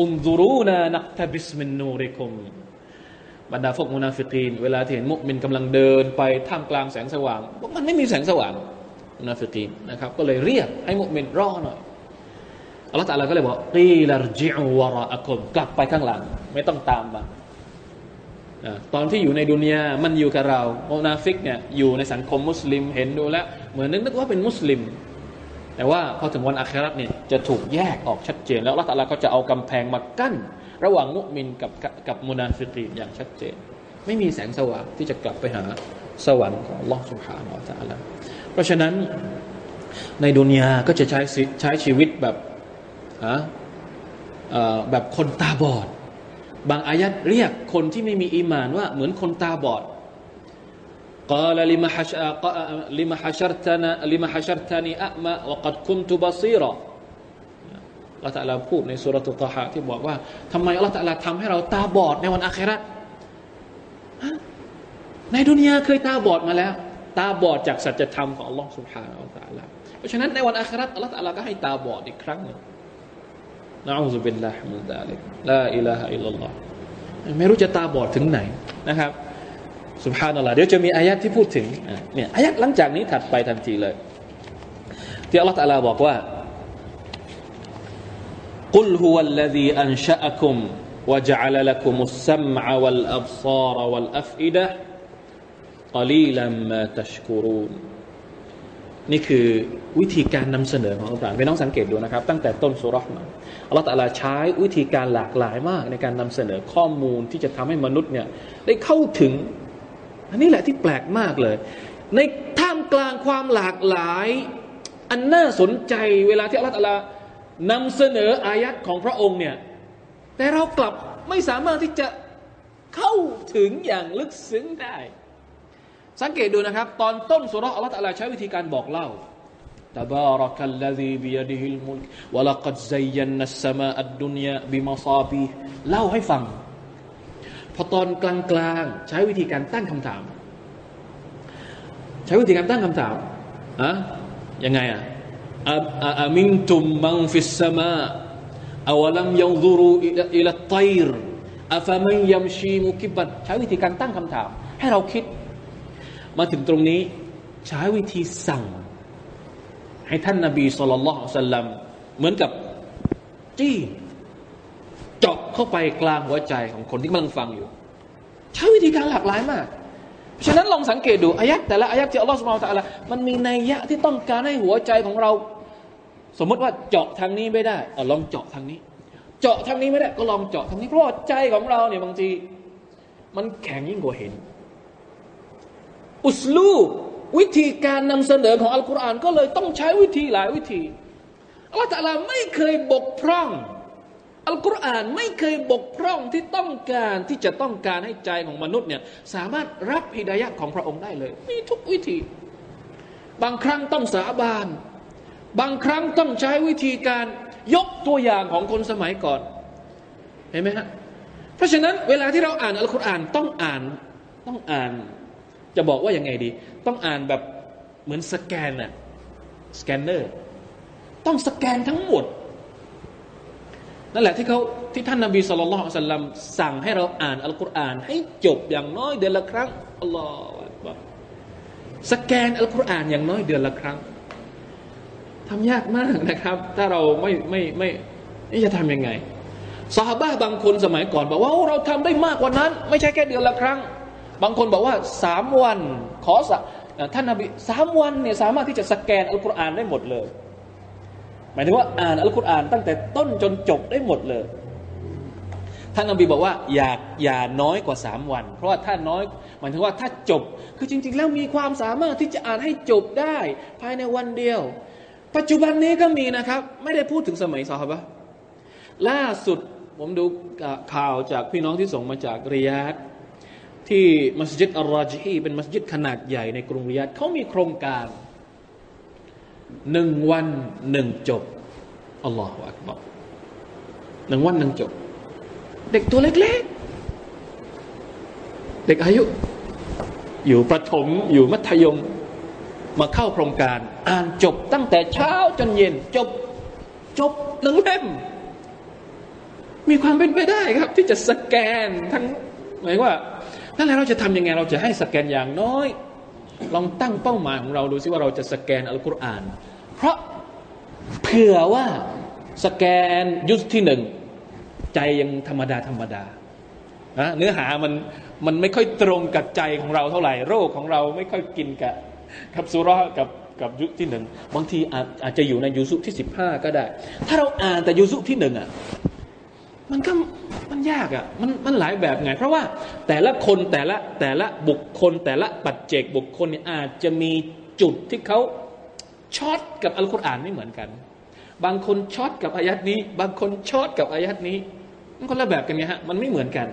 انظرونا نقتبس من نوركمบรรดาพวกมุนาฟิกีน เวลาที่เห็นมุอ์มินกำลังเดินไปท่ามกลางแสงสว่างมันไม่มีแสงสว่างมุนาฟิกีนนะครับก็เลยเรียกให้มุอ์มินรอหน่อยอัลลอฮฺตะลาก็เลยบอกقيل ارجعوا وراءكمกลับไปข้างหลัง ไม่ต้องตามมาตอนที่อยู่ในดุนยามันอยู่กับเรามุนาฟิกเนี่ยอยู่ในสังคมมุสลิมเห็นดูแล้วเหมือนนึกว่าเป็นมุสลิม แต่ว่าพอถึงวันอาคิรัตเนี่ยจะถูกแยกออกชัดเจน แล้วอัลลอฮฺตะลาก็จะเอากำแพงมากั้น ระหว่างมุอ์มินกับกับมุนาฟิกีนอย่างชัดเจน ไม่มีแสงสว่างที่จะกลับไปหาสวรรค์ของอัลลอฮฺสุบฮานตะลาเพราะฉะนั้นในดุนยาก็จะใช้ใช้ชีวิตแบบฮะแบบคนตาบอด บางอายัดเรียกคนที่ไม่มีอีมานว่าเหมือนคนตาบอด قال لما حش... لما حشرتنا لما حشرتني أعمى وقد كنت بصيرا อัลลอฮฺตะลาพูดในสุรตุตฮะที่บอกว่าทำไมอัลลอฮฺตะลาทำให้เราตาบอดในวันอาคราในดุนยาเคยตาบอดมาแล้ว ตาบอดจากสัจธรรมของอัลลอฮฺสุบฮานาอัลตะลาเพราะฉะนั้นในวันอาคราอัลลอฮฺตะลาก็ให้ตาบอดอีกครั้งหนึ่งนะอูซุบิลลาฮิมินซาลิกลาอิลาฮะอิลลัลลอฮไม่รู้จะตาบอดถึงไหนนะครับ สุภาพนั่นแหละเดี๋ยวจะมีอายัดที่พูดถึงเนี่ยอายัดหลังจากนี้ถัดไปทันทีเลย ที่อัลลอฮฺตะลาบอกว่า قل هو الذي أنشأكم وجعل لكم السمع والأبصار والأفئدة قليلا ما تشكرون นี่คือวิธีการนำเสนอของอัลลอฮฺไม่ต้องสังเกตดูนะครับ ตั้งแต่ต้นสุรษมาอัลลอฮฺตะลาใช้วิธีการหลากหลายมาก ในการนำเสนอข้อมูลที่จะทำให้มนุษย์เนี่ยได้เข้าถึง อันนี้แหละที่แปลกมากเลย ในท่ามกลางความหลากหลาย อันน่าสนใจเวลาที่อัลลอฮฺตะอาลานำเสนออายัดของพระองค์เนี่ย แต่เรากลับไม่สามารถที่จะเข้าถึงอย่างลึกซึ้งได้ สังเกตดูนะครับ ตอนต้นสุราะห์อัลลอฮฺตะอาลาใช้วิธีการบอกเล่า تبارك الذي بيده الملك ولقد زينا السماء الدنيا بمصابيح เล่าให้ฟัง พอตอนกลางๆใช้วิธีการตั้งคำถาม ใช้วิธีการตั้งคำถามอะยังไงอะอามินตุมมังฟิสสมาอวลัมยังดูรูอิลไตรอัฟมันยัมชีมุกิบัตใช้วิธีการตั้งคำถาม ให้เราคิด มาถึงตรงนี้ใช้วิธีสั่ง ให้ท่านนาบีสุลต่านเหมือนกับจี้ เจาะเข้าไปกลางหัวใจของคนที่กำลังฟังอยู่ ใช้วิธีการหลากหลายมากฉะนั้นลองสังเกตดูอายัดแต่ละอายัดที่อัลลอฮฺสุบานตะละมันมีนัยยะที่ต้องการให้หัวใจของเรา สมมติว่าเจาะทางนี้ไม่ได้เอาลองเจาะทางนี้ เจาะทางนี้ไม่ได้ก็ลองเจาะทางนี้เพราะใจของเราเนี่ยบางทีมันแข็งยิ่งกว่าเห็น อุสลูวิธีการนำเสนอของอัลกุรอานก็เลยต้องใช้วิธีหลายวิธีอัลลอฮฺตะลาไม่เคยบกพร่อง อัลกุรอานไม่เคยบกพร่องที่ต้องการที่จะต้องการให้ใจของมนุษย์เนี่ยสามารถรับฮิดายะของพระองค์ได้เลย มีทุกวิธี บางครั้งต้องสาบาน บางครั้งต้องใช้วิธีการยกตัวอย่างของคนสมัยก่อน เห็นไหมฮะเพราะฉะนั้นเวลาที่เราอ่านอัลกุรอานต้องอ่านต้องอ่าน จะบอกว่ายังไงดี ต้องอ่านแบบเหมือนสแกนอะสแกนเนอร์ต้องสแกนทั้งหมด นั่นแหละที่เขาที่ท่านนาบีสุลต่านสัลลัมสั่งให้เราอ่านอัลกุรอาน ให้จบอย่างน้อยเดือนละครั้งอัลลอฮฺสแกนอัลกุรอานอย่างน้อยเดือนละครั้งทำยากมากนะครับ ถ้าเราไม่ไม่ไม่นี่จะทำยังไงสาบ้าบางคนสมัยก่อนบอกว่าเราทำได้มากกว่านั้น ไม่ใช่แค่เดือนละครั้ง บางคนบอกว่าสามวันขอสท่านนบีสามวันเนี่ยสามารถที่จะสแกนอัลกุรอานได้หมดเลย หมายถึงว่าอ่านอัลกุรอานตั้งแต่ต้นจนจบได้หมดเลย ท่านนบีบอกว่าอย่าอย่าน้อยกว่าสามวัน เพราะว่าถ้าน้อยหมายถึงว่าถ้าจบ คือจริง ๆ แล้วมีความสามารถที่จะอ่านให้จบได้ ภายในวันเดียว ปัจจุบันนี้ก็มีนะครับ ไม่ได้พูดถึงสมัยซอฮาบะล่าสุดผมดูข่าวจากพี่น้องที่ส่งมาจากริยาดที่มัสยิดอัลราจีเป็นมัสยิดขนาดใหญ่ในกรุงริยาดเขามีโครงการ หนึ่งวันหนึ่งจบอัลลอฮฺอักบารหนึ่งวันหนึ่งจบ เด็กตัวเล็กๆ เด็กอายุ อยู่ประถมอยู่มัธยม มาเข้าโครงการ อ่านจบตั้งแต่เช้าจนเย็น จบ จบหนึ่งเล่ม มีความเป็นไปได้ครับ ที่จะสแกนทั้งหมายว่านั่นแหละเราจะทำยังไง เราจะให้สแกนอย่างน้อย ลองตั้งเป้าหมายของเราดูซิว่าเราจะสแกนอัลกุรอาน เพราะเผื่อว่าสแกนยุคที่หนึ่งใจยังธรรมดาธรรมดาเนื้อหามันมันไม่ค่อยตรงกับใจของเราเท่าไหร่โรคของเราไม่ค่อยกินกับกับสุรากับกับยุคที่หนึ่งบางทีอาจอาจจะอยู่ในยุสุที่สิบห้าก็ได้ ถ้าเราอ่านแต่ยุสุที่หนึ่งอะ มันก็มันยากอะมันมันหลายแบบไง เพราะว่าแต่ละคนแต่ละแต่ละบุคคล แต่ละปัจเจกบุคคลเนี่ยอาจจะมีจุดที่เขาช็อตกับอัลกุรอานไม่เหมือนกัน บางคนช็อตกับอายัตนี้ บางคนช็อตกับอายัตนี้ มันคนละแบบกันไงฮะมันไม่เหมือนกัน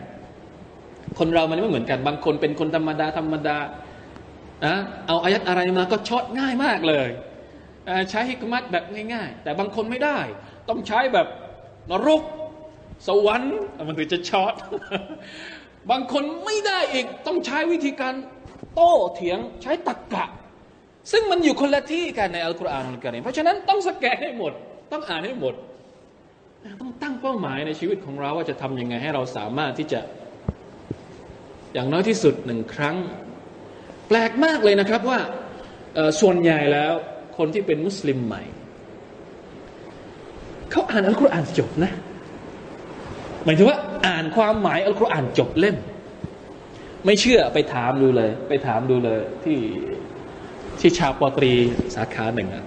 คนเรามันไม่เหมือนกัน บางคนเป็นคนธรรมดาธรรมดานะเอาอายัตอะไรมาก็ช็อตง่ายมากเลยใช้ฮิกมัตแบบง่าย ๆ แต่บางคนไม่ได้ ต้องใช้แบบนรก สวรรค์มันถึงจะช็อตบางคนไม่ได้อีกต้องใช้วิธีการโต้เถียงใช้ตรกกะ ซึ่งมันอยู่คนละที่กันในอัลกุรอานกันเพราะฉะนั้นต้องสแกนให้หมด ต้องอ่านให้หมด ต้องตั้งเป้าหมายในชีวิตของเราว่าจะทำยังไงให้เราสามารถที่จะ อย่างน้อยที่สุดหนึ่งครั้ง แปลกมากเลยนะครับว่าส่วนใหญ่แล้วคนที่เป็นมุสลิมใหม่ เขาอ่านอัลกุรอานจบนะ หมายถึงว่าอ่านความหมายอัลกุรอานจบเล่ม ไม่เชื่อไปถามดูเลย ไปถามดูเลย ที่ที่ชาวปตรีสาขาหนึ่งอะ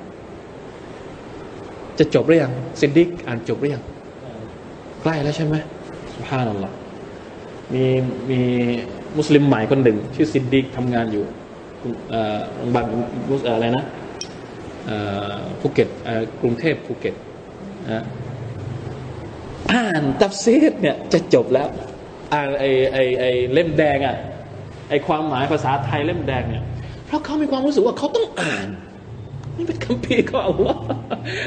จะจบหรือยังซินดิกอ่านจบหรือยังใกล้แล้วใช่ไหมสุภาพนั่นแหละมีมีมุสลิมใหม่คนหนึ่ง ชื่อซินดิกทำงานอยู่โรงพยาบาลอะไรนะภูเก็ตกรุงเทพภูเก็ตนะ อ่านตัฟซีรเนี่ยจะจบแล้ว อ่านไอ้ไอ้ไอ้เล่มแดงอะไอ้ความหมายภาษาไทยเล่มแดงเนี่ยเพราะเขามีความรู้สึกว่าเขาต้องอ่านนี่เป็นคัมภีร์ของอัลลอฮ์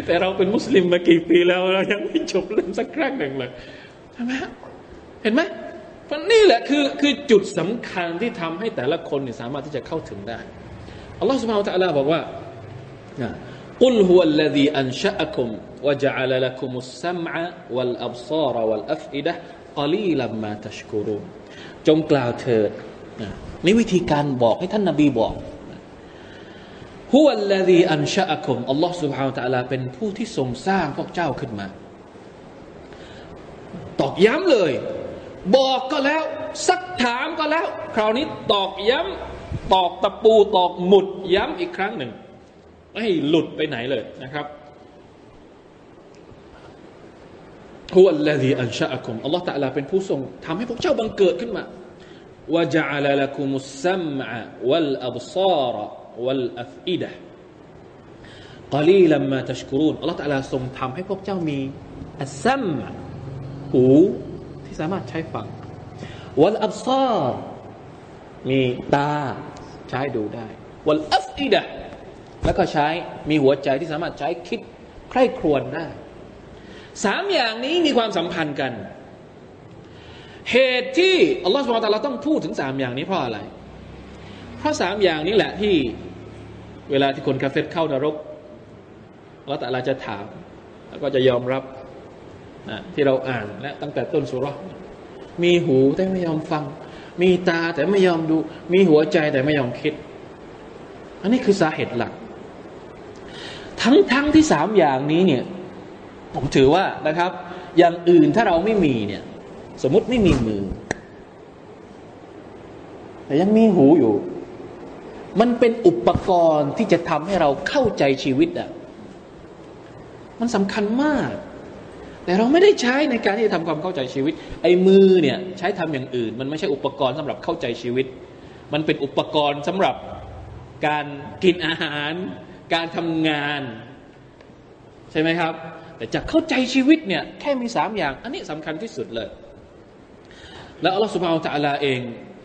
แต่เราเป็นมุสลิมมากี่ปีแล้วเรายังไม่จบเล่มสักครั้งหนึ่งเลยใช่ไหมเห็นไหมเพราะนี่แหละคือคือจุดสำคัญที่ทำให้แต่ละคนเนี่ยสามารถที่จะเข้าถึงได้อัลลอฮ์สุบฮานตะลาบอกว่า قل هو الذي أنشأكم وجعل لكم السمع والأبصار والأفئدة قليلا ما تشكرون จงกล่าวเถิดนี่วิธีการบอกให้ท่านนาบีบอกฮุวัลลดีอันชะอัคุมอัลลอฮ์ سبحانه และ تعالى เป็นผู้ที่ทรงสร้างพวกเจ้าขึ้นมา ตอกย้ำเลย บอกก็แล้ว สักถามก็แล้ว คราวนี้ตอกย้ำตอกตะปูตอกหมุดย้ำอีกครั้งหนึ่ง ไม่หลุดไปไหนเลยนะครับฮุวัลลซีอัลชะอัคุมอัลลอฮฺตะลาเป็นผู้ทรงทำให้พวกเจ้าบังเกิดขึ้นมาวะจาลลักุมุสซัมะวัลอับซาระวัลอัฟอิดะกลีลัมมาตัชกรูนอัลลอฮฺตะลาทรงทำให้พวกเจ้ามีอัสซัมหูที่สามารถใช้ฟังวัลอับซารมีตาใช้ดูได้วัลอัฟอิดะ แล้วก็ใช้มีหัวใจที่สามารถใช้คิดใคร่ครวญได้สามอย่างนี้มีความสัมพันธ์กัน เหตุที่อัลลอฮฺสุบฮานตะลาต้องพูดถึงสามอย่างนี้เพราะอะไร เพราะสามอย่างนี้แหละที่เวลาที่คนกาเฟตเข้านรกอัลลอฮฺตะลาจะถาม แล้วก็จะยอมรับนะที่เราอ่านและตั้งแต่ต้นสุรมีหูแต่ไม่ยอมฟัง มีตาแต่ไม่ยอมดู มีหัวใจแต่ไม่ยอมคิด อันนี้คือสาเหตุหลัก ทั้งทั้งที่สามอย่างนี้เนี่ยผมถือว่านะครับ อย่างอื่นถ้าเราไม่มีเนี่ย สมมติไม่มีมือ แต่ยังมีหูอยู่ มันเป็นอุปกรณ์ที่จะทำให้เราเข้าใจชีวิตอะมันสำคัญมาก แต่เราไม่ได้ใช้ในการที่จะทำความเข้าใจชีวิต ไอ้มือเนี่ยใช้ทำอย่างอื่น มันไม่ใช่อุปกรณ์สำหรับเข้าใจชีวิต มันเป็นอุปกรณ์สำหรับการกินอาหาร การทำงาน ใช่ไหมครับ แต่จะเข้าใจชีวิตเนี่ยแค่มีสามอย่าง อันนี้สำคัญที่สุดเลย แล้วอัลลอฮฺสุบฮานตะลาเอง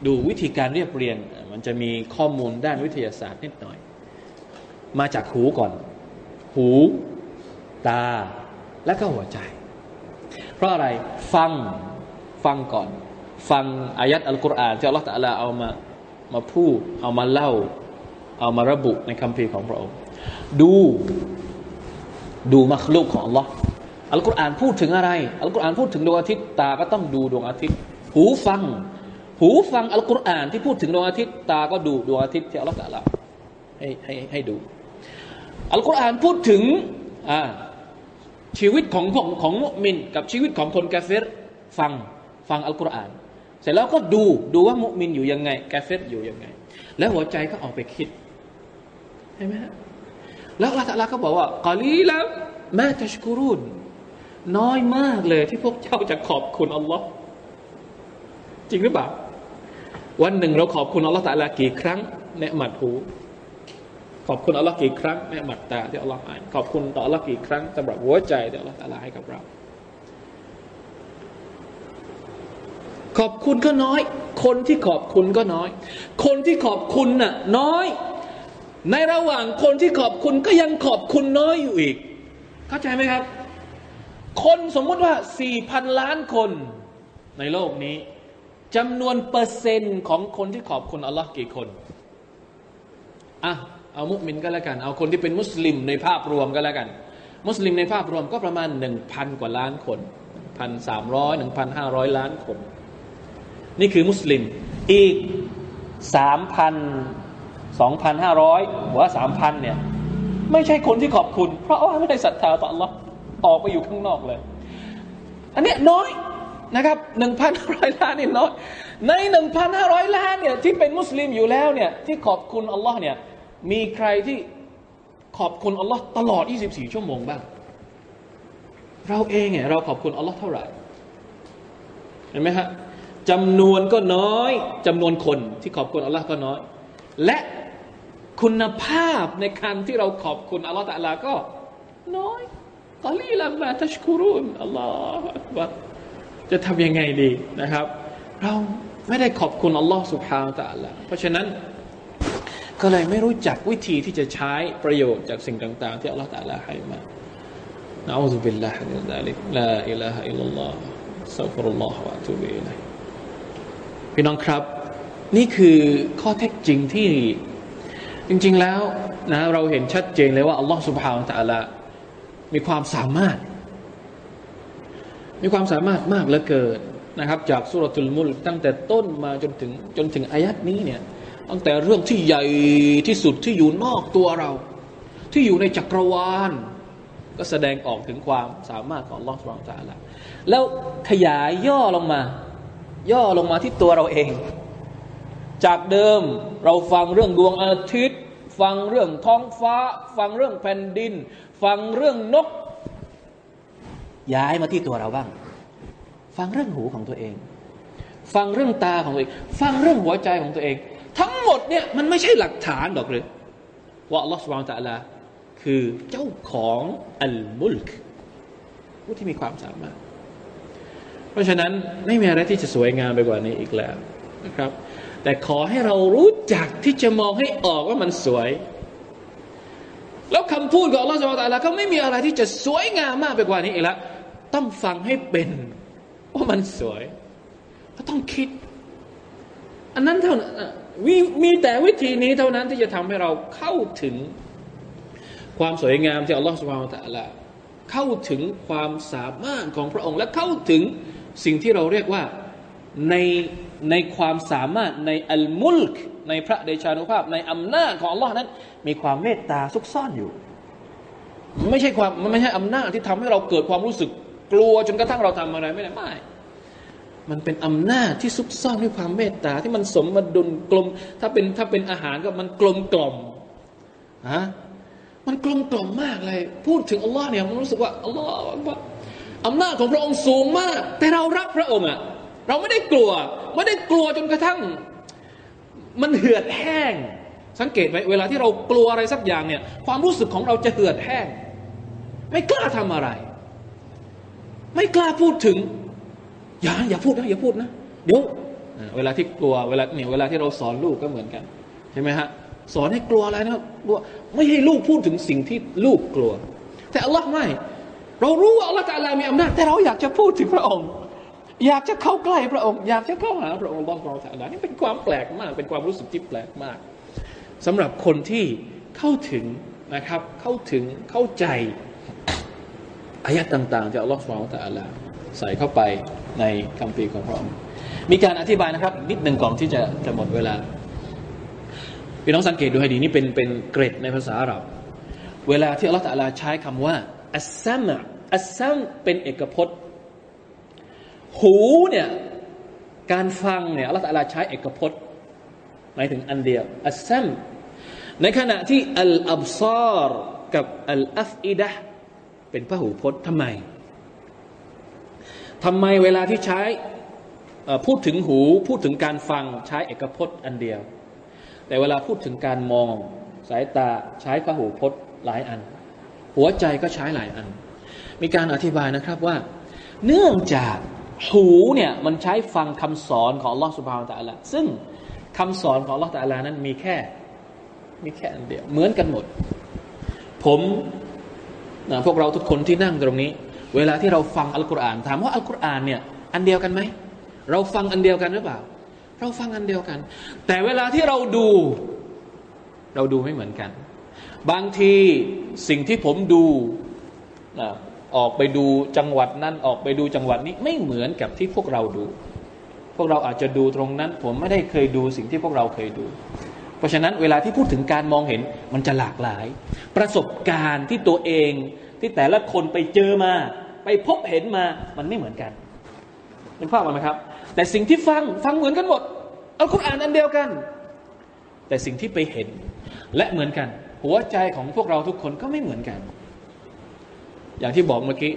ดูวิธีการเรียบเรียง มันจะมีข้อมูลด้านวิทยาศาสตร์นิดหน่อย มาจากหูก่อน หู ตา และก็หัวใจ เพราะอะไรฟังฟังก่อน ฟังอายัดอัลกุรอานที่อัลลอฮฺตะลาเอามามาพูดเอามาเล่า เอามาระบุในคัมภีร์ของพระองค์ ดู ดูมัคลุกของอัลลอฮ์อัลกุรอานพูดถึงอะไร อัลกุรอานพูดถึงดวงอาทิตย์ตาก็ต้องดูดวงอาทิตย์ หูฟัง หูฟังอัลกุรอานที่พูดถึงดวงอาทิตย์ตาก็ดูดวงอาทิตย์ที่อัลลอฮฺตะลาให้ให้ให้ดู อัลกุรอานพูดถึงอ่าชีวิตของของของมุมิน กับชีวิตของคนกาเฟรฟังฟังอัลกุรอาน เสร็จแล้วก็ดูดูว่ามุมินอยู่ยังไง กาเฟรอยู่ยังไง แล้วหัวใจก็ออกไปคิดใช่ไหมฮะ แล้วอัลลอฮฺตะลาก็บอกว่ากาลีแล้วแม่ตัชกุรุนน้อยมากเลยที่พวกเจ้าจะขอบคุณอัลลอฮ์จริงหรือเปล่า วันหนึ่งเราขอบคุณอัลลอฮฺตะลากี่ครั้งเนหมัดหูขอบคุณอัลลอฮ์กี่ครั้งเนหมัดตาที่อัลลอฮ์อ่านขอบคุณต่ออัลลอฮ์กี่ครั้งสำหรับหัวใจที่อัลลอฮฺตะลาให้กับเรา ขอบคุณก็น้อย คนที่ขอบคุณก็น้อย คนที่ขอบคุณน่ะน้อย ในระหว่างคนที่ขอบคุณก็ยังขอบคุณน้อยอยู่อีก เข้าใจไหมครับ คนสมมุติว่าสี่พันล้านคนในโลกนี้จำนวนเปอร์เซ็นต์ของคนที่ขอบคุณอัลลอฮ์กี่คนอะเอามุสลิมก็แล้วกัน เอาคนที่เป็นมุสลิมในภาพรวมก็แล้วกัน มุสลิมในภาพรวมก็ประมาณหนึ่งพันกว่าล้านคนพันสามร้อยหนึ่งพันห้าร้อยล้านคน นี่คือมุสลิมอีกสามพัน สองพันห้าร้อยหรือว่าสามพันเนี่ย ไม่ใช่คนที่ขอบคุณ เพราะว่าไม่ได้ศรัทธาต่อ Allah ออกไปอยู่ข้างนอกเลย อันนี้น้อยนะครับหนึ่งพันร้อยล้านนี่น้อยในหนึ่งพันห้าร้อยล้านเนี่ยที่เป็นมุสลิมอยู่แล้วเนี่ยที่ขอบคุณอัลลอฮ์เนี่ยมีใครที่ขอบคุณอัลลอฮ์ตลอด 24 ชั่วโมงบ้าง เราเองเนี่ยเราขอบคุณอัลลอฮ์เท่าไหร่ เห็นไหมฮะจำนวนก็น้อยจำนวนคนที่ขอบคุณอัลลอฮ์ก็น้อย และ คุณภาพในการที่เราขอบคุณอัลลอฮฺตะลาก็ น้อยกอลีละมาทัชคุรุนอัลลอฮฺจะทำยังไงดีนะครับ เราไม่ได้ขอบคุณอัลลอฮฺสุบฮานตะลาเพราะฉะนั้น ก็เลยไม่รู้จักวิธีที่จะใช้ประโยชน์จากสิ่งต่าง ๆ ที่อัลลอฮฺตะลาให้มานะأعوذ بالله من ذلك لا إله إلا الله أستغفر الله وأتوب إليهพี่น้องครับ นี่คือข้อเท็จจริงที่ จริงๆแล้วนะเราเห็นชัดเจนเลยว่าอัลลอฮฺสุบฮานตะลามีความสามารถ มีความสามารถมากเหลือเกินนะครับ จากซูเราะตุลมุลกฺตั้งแต่ต้นมาจนถึงจนถึงอายัดนี้เนี่ยตั้งแต่เรื่องที่ใหญ่ที่สุดที่อยู่นอกตัวเรา ที่อยู่ในจักรวาล ก็แสดงออกถึงความสามารถของอัลลอสวางจาละแล้วขยายย่อลงมา ย่อลงมาที่ตัวเราเอง จากเดิมเราฟังเรื่องดวงอาทิตย์ ฟังเรื่องท้องฟ้า ฟังเรื่องแผ่นดิน ฟังเรื่องนก ย้ายมาที่ตัวเราบ้าง ฟังเรื่องหูของตัวเอง ฟังเรื่องตาของตัวเอง ฟังเรื่องหัวใจของตัวเอง ทั้งหมดเนี่ยมันไม่ใช่หลักฐานหรอกเลยว่าอัลลอฮฺสุบานตะลาคือเจ้าของอัลมุลกผู้ที่มีความสามารถ เพราะฉะนั้นไม่มีอะไรที่จะสวยงามไปกว่านี้อีกแล้วนะครับ แต่ขอให้เรารู้จักที่จะมองให้ออกว่ามันสวย แล้วคำพูดของอัลลอฮฺสุบานตะลาก็ไม่มีอะไรที่จะสวยงามมากไปกว่านี้อีกแล้วต้องฟังให้เป็นว่ามันสวย ก็ต้องคิด อันนั้นเท่านั้นมีมีแต่วิธีนี้เท่านั้นที่จะทำให้เราเข้าถึงความสวยงามที่อัลลอฮฺสุบฮานตะละเข้าถึงความสามารถของพระองค์และเข้าถึงสิ่งที่เราเรียกว่าใน ในความสามารถในอัลมุลกในพระเดชานุภาพ ในอำนาจของอัลลอฮ์นั้น มีความเมตตาซุกซ่อนอยู่ ไม่ใช่ความมันไม่ใช่อำนาจที่ทำให้เราเกิดความรู้สึกกลัวจนกระทั่งเราทำอะไรไม่ได้ไม่มันเป็นอำนาจที่ซุกซ่อนด้วยความเมตตาที่มันสมดุลกลม ถ้าเป็นถ้าเป็นอาหารก็มันกลมกล่อมฮะมันกลมกล่อมมากเลย พูดถึงอัลลอฮ์เนี่ยมันรู้สึกว่าอัลลอฮ์อำนาจของพระองค์สูงมาก แต่เรารักพระองค์อะ เราไม่ได้กลัว ไม่ได้กลัวจนกระทั่ง มันเหือดแห้ง สังเกตไหมเวลาที่เรากลัวอะไรสักอย่างเนี่ย ความรู้สึกของเราจะเหือดแห้ง ไม่กล้าทำอะไร ไม่กล้าพูดถึง อย่าอย่าพูดนะอย่าพูดนะเดี๋ยวเวลาที่กลัวเวลาเนี่ยเวลาที่เราสอนลูกก็เหมือนกันใช่ไหมฮะสอนให้กลัวอะไรนะกลัวไม่ให้ลูกพูดถึงสิ่งที่ลูกกลัว แต่อัลลอฮ์ไม่ เรารู้ว่าอัลลอฮ์ตาลามีอำนาจแต่เราอยากจะพูดถึงพระองค์ อยากจะเข้าใกล้พระองค์ อยากจะเข้าหาพระองค์บองเราตาลานี่เป็นความแปลกมาก เป็นความรู้สึกที่แปลกมากสำหรับคนที่เข้าถึงนะครับ เข้าถึงเข้าใจอายะต่างๆจากอัลลอฮ์สุบฮานตะอัลาใส่เข้าไปในคัมภีร์ของพระองค์มีการอธิบายนะครับ นิดหนึ่งก่อนที่จะจะหมดเวลาพี่น้องสังเกตดูให้ดีนี่เป็นเป็นเกร็ดในภาษาอาหรับ เวลาที่อัลลอฮฺตะลาใช้คำว่าอัสซัมอัสซัมเป็นเอกพจน์ หูเนี่ยการฟังเนี่ยอัลลอฮฺตะลาใช้เอกพจน์หมายถึงอันเดียวอัสซัมในขณะที่الأبصارกับالأفئدةเป็นพระหูพจน์ทำไมทำไมเวลาที่ใช้พูดถึงหูพูดถึงการฟังใช้เอกพจน์อันเดียว แต่เวลาพูดถึงการมองสายตาใช้พระหูพจน์หลายอัน หัวใจก็ใช้หลายอัน มีการอธิบายนะครับว่า เนื่องจาก หูเนี่ยมันใช้ฟังคำสอนของลอสุภาวตะละซึ่งคำสอนของลอตะลานั้นมีแค่ มีแค่อันเดียว เหมือนกันหมด ผมนะพวกเราทุกคนที่นั่งตรงนี้ เวลาที่เราฟังอัลกุรอาน ถามว่าอัลกุรอานเนี่ยอันเดียวกันไหมเราฟังอันเดียวกันหรือเปล่า เราฟังอันเดียวกัน แต่เวลาที่เราดู เราดูไม่เหมือนกัน บางทีสิ่งที่ผมดู ออกไปดูจังหวัดนั้นออกไปดูจังหวัดนี้ไม่เหมือนกับที่พวกเราดู พวกเราอาจจะดูตรงนั้น ผมไม่ได้เคยดูสิ่งที่พวกเราเคยดู เพราะฉะนั้นเวลาที่พูดถึงการมองเห็นมันจะหลากหลาย ประสบการณ์ที่ตัวเองที่แต่ละคนไปเจอมา ไปพบเห็นมามันไม่เหมือนกันเป็นภาพไหมครับ แต่สิ่งที่ฟังฟังเหมือนกันหมดเอาคุณอ่านอันเดียวกัน แต่สิ่งที่ไปเห็นและเหมือนกัน หัวใจของพวกเราทุกคนก็ไม่เหมือนกัน อย่างที่บอกเมื่อกี้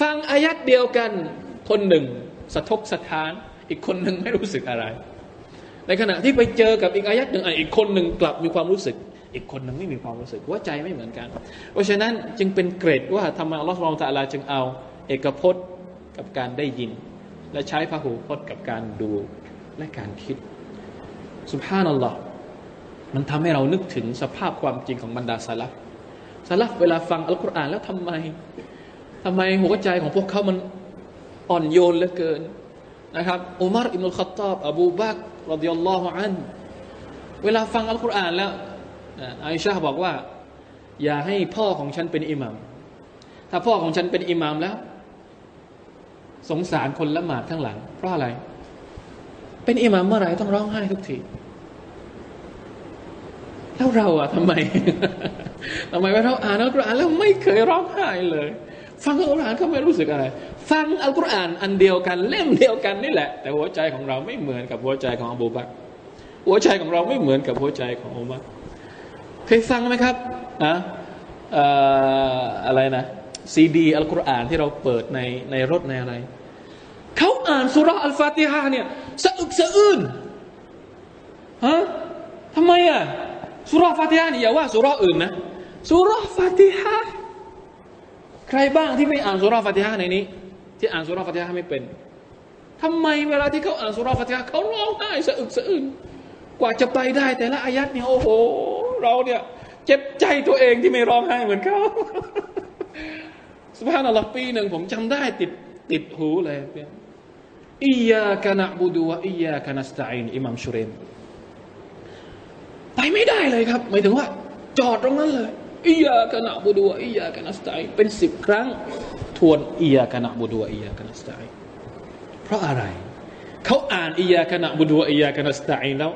ฟังอายัดเดียวกัน คนหนึ่งสะทกสะท้าน อีกคนหนึ่งไม่รู้สึกอะไร ในขณะที่ไปเจอกับอีกอายัดหนึ่งอีกคนหนึ่งกลับมีความรู้สึก อีกคนหนึ่งไม่มีความรู้สึกหัวใจไม่เหมือนกัน เพราะฉะนั้นจึงเป็นเกรดว่าทำไมอัลลอฮฺสุบไบร์ตะลาจึงเอา เอกพจน์กับการได้ยิน และใช้พหูพจน์กับการดูและการคิดสุภาพนัลลอฮ์มันทำให้เรานึกถึงสภาพความจริงของบรรดาสลับ สลับเวลาฟังอัลกุรอานแล้วทำไมทำไมหัวใจของพวกเขามันอ่อนโยนเหลือเกินนะครับอุมารอิบนุลขัตตอบอบูบักรดิยัลลอฮุอันเวลาฟังอัลกุรอานแล้วอิชาบอกว่า อย่าให้พ่อของฉันเป็นอิหมามถ้าพ่อของฉันเป็นอิหมามแล้ว สงสารคนละหมาดข้างหลัง เพราะอะไร เป็นอิหมามเมื่อไหร่ต้องร้องไห้ทุกที แล้วเราอะทำไมทำไมว่าเราอ่านอัลกุรอานแล้วไม่เคยร้องไห้เลย ฟังอัลกุรอานก็ไม่รู้สึกอะไร ฟังอัลกุรอานอันเดียวกันเล่มเดียวกันนี่แหละ แต่หัวใจของเราไม่เหมือนกับหัวใจของอบูบักหัวใจของเราไม่เหมือนกับหัวใจของอุมัรเคยฟังไหมครับนะอะไรนะซีดีอัลกุรอานที่เราเปิดในในรถในอะไรเขาอ่านสุราอัลฟาติฮะเนี่ยสะอึกสะอื้นฮะทำไมอะ สุรฟาติฮะนี่อย่าว่าสุรอื่นนะสุรฟาติฮะใครบ้างที่ไม่อ่านสุรฟาติฮะในนี้ ที่อ่านสุรฟาติฮะไม่เป็นทำไมเวลาที่เขาอ่านสุรฟาติฮะเขาร้องไห้สะอึกสะอื้นกว่าจะไปได้ แต่ละอายัดเนี่ยโอ้โห เราเนี่ยเจ็บใจตัวเองที่ไม่ร้องไห้เหมือนเขาสุภาพนัลลอฮปีหนึ่งผมจำได้ติดติดหูเลยอียากะนะบูดูวะอียากะนัสตัอินอิมามชุเรม ไปไม่ได้เลยครับ หมายถึงว่า จอดตรงนั้นเลยอียากะนะบูดูวอียากะนัสตัอินเป็นสิบครั้ง ทวนอียากะนะบูดูวอียากะนัสตัอินเพราะอะไร เขาอ่านอียากะนะบูดูวอียากะนัสตัอินแล้ว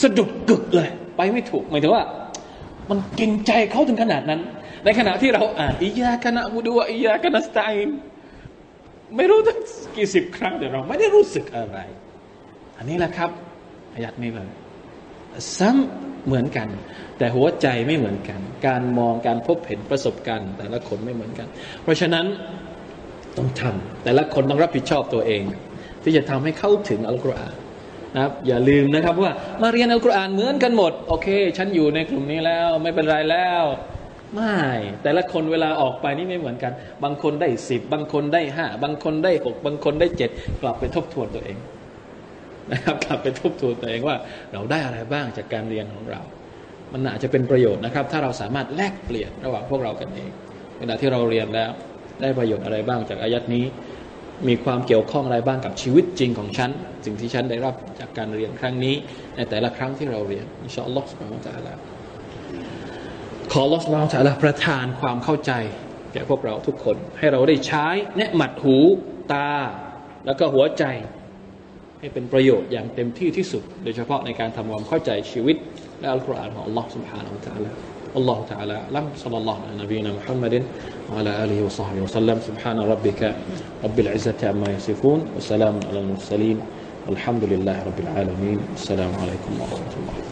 สะดุดกึกเลย ไปไม่ถูกหมายถึงว่า มันเก่งใจเขาถึงขนาดนั้น ในขณะที่เราอ่านอียากะนะบูดูวอียากะนัสตัอินไม่รู้ตั้งกี่สิบครั้งแต่เราไม่ได้รู้สึกอะไร อันนี้แหละครับอายัดนี้เลย ซ้ำเหมือนกัน แต่หัวใจไม่เหมือนกัน การมองการพบเห็นประสบการณ์ แต่ละคนไม่เหมือนกัน เพราะฉะนั้นต้องทำแต่ละคนต้องรับผิดชอบตัวเอง ที่จะทำให้เข้าถึงอัลกุรอานนะครับอย่าลืมนะครับว่ามาเรียนอัลกุรอานเหมือนกันหมด โอเค ฉันอยู่ในกลุ่มนี้แล้วไม่เป็นไรแล้วไม่ แต่ละคนเวลาออกไปนี่ไม่เหมือนกัน บางคนได้สิบบางคนได้ห้าบางคนได้หกบางคนได้เจ็ดกลับไปทบทวนตัวเอง นะครับกลับไปทบทวนตัวเองว่าเราได้อะไรบ้างจากการเรียนของเรา มันอาจจะเป็นประโยชน์นะครับ ถ้าเราสามารถแลกเปลี่ยนระหว่างพวกเรากันเอง เวลาที่เราเรียนแล้วได้ประโยชน์อะไรบ้างจากอายัดนี้ มีความเกี่ยวข้องอะไรบ้างกับชีวิตจริงของฉัน สิ่งที่ฉันได้รับจากการเรียนครั้งนี้ ในแต่ละครั้งที่เราเรียนอินชาอัลลอฮฺสุบฮานะตะลาขอลอสมาตะลาประทานความเข้าใจ แก่พวกเราทุกคน ให้เราได้ใช้เนหมัดหูตา แล้วก็หัวใจ ให้เป็นประโยชน์อย่างเต็มที่ที่สุด โดยเฉพาะในการทำความเข้าใจชีวิต และอัลกุรอานของ Allah سبحانه และ تعالى الله تعالى أعلم صلى الله على نبينا محمد وعلى آله وصحبه وسلم سبحان ربك رب العزة عما يصفون وسلام على المرسلين والحمد لله رب العالمين السلام عليكم ورحمة الله